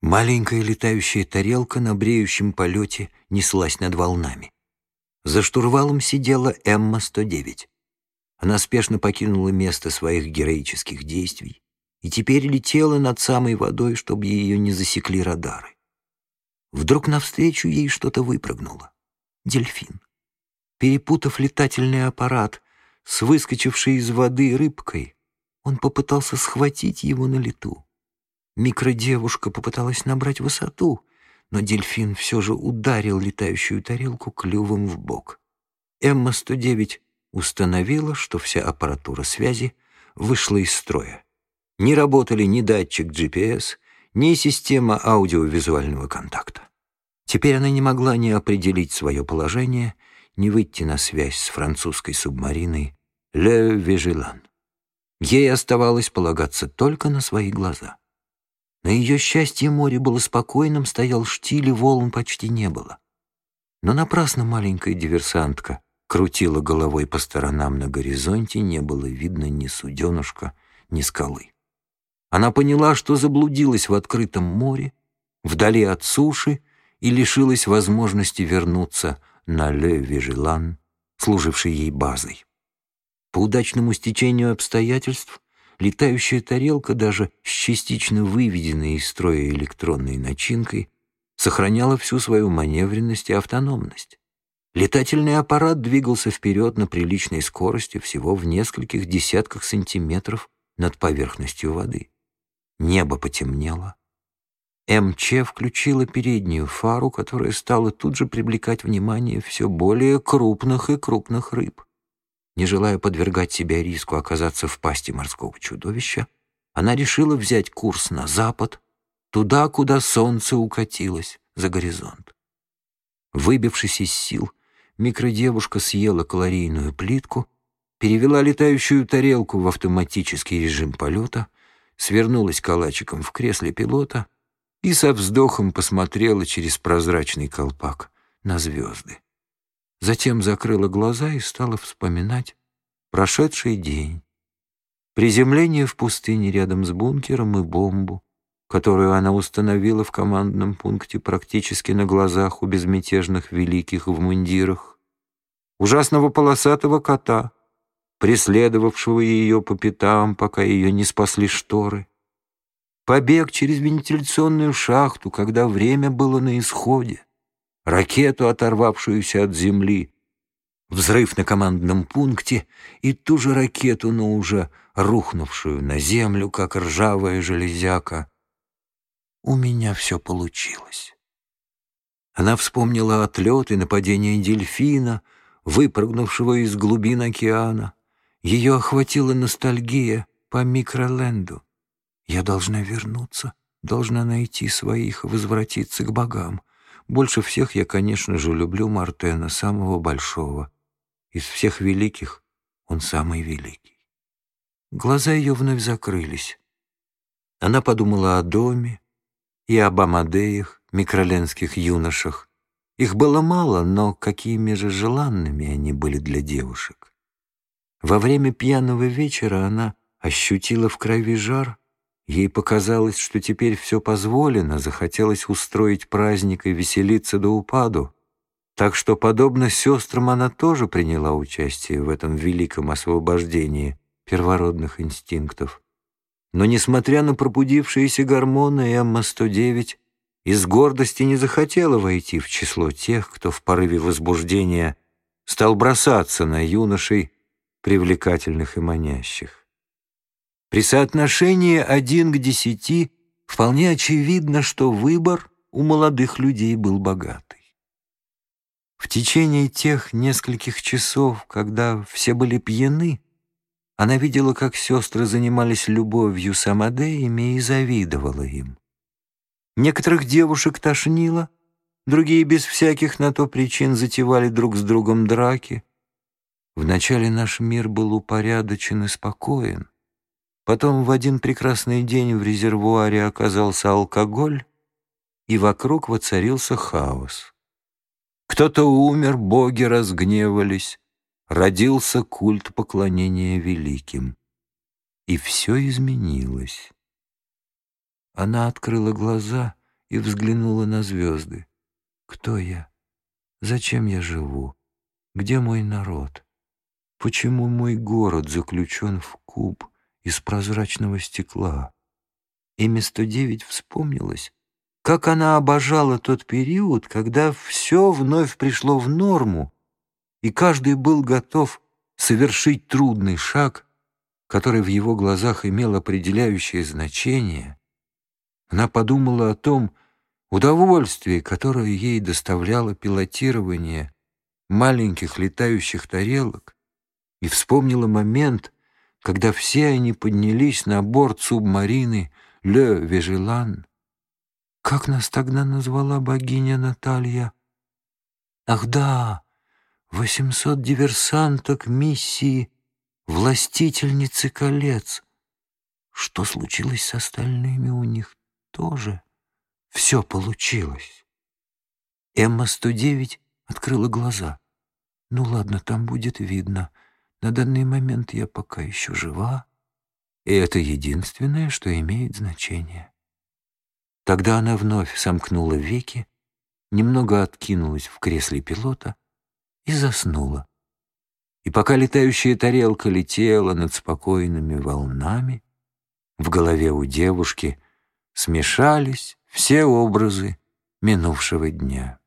Маленькая летающая тарелка на бреющем полете неслась над волнами. За штурвалом сидела Эмма-109. Она спешно покинула место своих героических действий и теперь летела над самой водой, чтобы ее не засекли радары. Вдруг навстречу ей что-то выпрыгнуло. Дельфин. Перепутав летательный аппарат с выскочившей из воды рыбкой, он попытался схватить его на лету. Микродевушка попыталась набрать высоту, но дельфин все же ударил летающую тарелку клювом в бок. Эмма-109 установила, что вся аппаратура связи вышла из строя. Не работали ни датчик GPS, ни система аудиовизуального контакта. Теперь она не могла ни определить свое положение, ни выйти на связь с французской субмариной «Le Vigilant». Ей оставалось полагаться только на свои глаза. На ее счастье море было спокойным, стоял штиль, и волн почти не было. Но напрасно маленькая диверсантка крутила головой по сторонам на горизонте, не было видно ни суденушка, ни скалы. Она поняла, что заблудилась в открытом море, вдали от суши, и лишилась возможности вернуться на Ле Вижелан, служивший ей базой. По удачному стечению обстоятельств летающая тарелка, даже с частично выведенной из строя электронной начинкой, сохраняла всю свою маневренность и автономность. Летательный аппарат двигался вперед на приличной скорости всего в нескольких десятках сантиметров над поверхностью воды. Небо потемнело. МЧ включила переднюю фару, которая стала тут же привлекать внимание все более крупных и крупных рыб. Не желая подвергать себя риску оказаться в пасти морского чудовища, она решила взять курс на запад, туда, куда солнце укатилось за горизонт. Выбившись из сил, микродевушка съела калорийную плитку, перевела летающую тарелку в автоматический режим полета, свернулась калачиком в кресле пилота и со вздохом посмотрела через прозрачный колпак на звезды. Затем закрыла глаза и стала вспоминать прошедший день. Приземление в пустыне рядом с бункером и бомбу, которую она установила в командном пункте практически на глазах у безмятежных великих в мундирах. Ужасного полосатого кота, преследовавшего ее по пятам, пока ее не спасли шторы. Побег через вентиляционную шахту, когда время было на исходе ракету, оторвавшуюся от земли, взрыв на командном пункте и ту же ракету, но уже рухнувшую на землю, как ржавая железяка. У меня все получилось. Она вспомнила отлет и нападение дельфина, выпрыгнувшего из глубин океана. Ее охватила ностальгия по микроленду. Я должна вернуться, должна найти своих, возвратиться к богам. Больше всех я, конечно же, люблю Мартена, самого большого. Из всех великих он самый великий. Глаза ее вновь закрылись. Она подумала о доме и об Амадеях, микроленских юношах. Их было мало, но какими же желанными они были для девушек. Во время пьяного вечера она ощутила в крови жар, Ей показалось, что теперь все позволено, захотелось устроить праздник и веселиться до упаду. Так что, подобно сестрам, она тоже приняла участие в этом великом освобождении первородных инстинктов. Но, несмотря на пробудившиеся гормоны, Эмма-109 из гордости не захотела войти в число тех, кто в порыве возбуждения стал бросаться на юношей, привлекательных и манящих. При соотношении один к десяти вполне очевидно, что выбор у молодых людей был богатый. В течение тех нескольких часов, когда все были пьяны, она видела, как сестры занимались любовью с Амадеями и завидовала им. Некоторых девушек тошнило, другие без всяких на то причин затевали друг с другом драки. Вначале наш мир был упорядочен и спокоен. Потом в один прекрасный день в резервуаре оказался алкоголь, и вокруг воцарился хаос. Кто-то умер, боги разгневались, родился культ поклонения великим. И все изменилось. Она открыла глаза и взглянула на звезды. Кто я? Зачем я живу? Где мой народ? Почему мой город заключен в куб из прозрачного стекла? Эми-109 вспомнилась, как она обожала тот период, когда все вновь пришло в норму, и каждый был готов совершить трудный шаг, который в его глазах имел определяющее значение. Она подумала о том удовольствии, которое ей доставляло пилотирование маленьких летающих тарелок, и вспомнила момент, когда все они поднялись на борт субмарины «Ле Вежелан». Как нас тогда назвала богиня Наталья? Ах да, восемьсот диверсанток миссии «Властительницы колец». Что случилось с остальными у них тоже? Все получилось. Эмма-109 открыла глаза. Ну ладно, там будет видно. На данный момент я пока еще жива, и это единственное, что имеет значение. Тогда она вновь сомкнула веки, немного откинулась в кресле пилота и заснула. И пока летающая тарелка летела над спокойными волнами, в голове у девушки смешались все образы минувшего дня.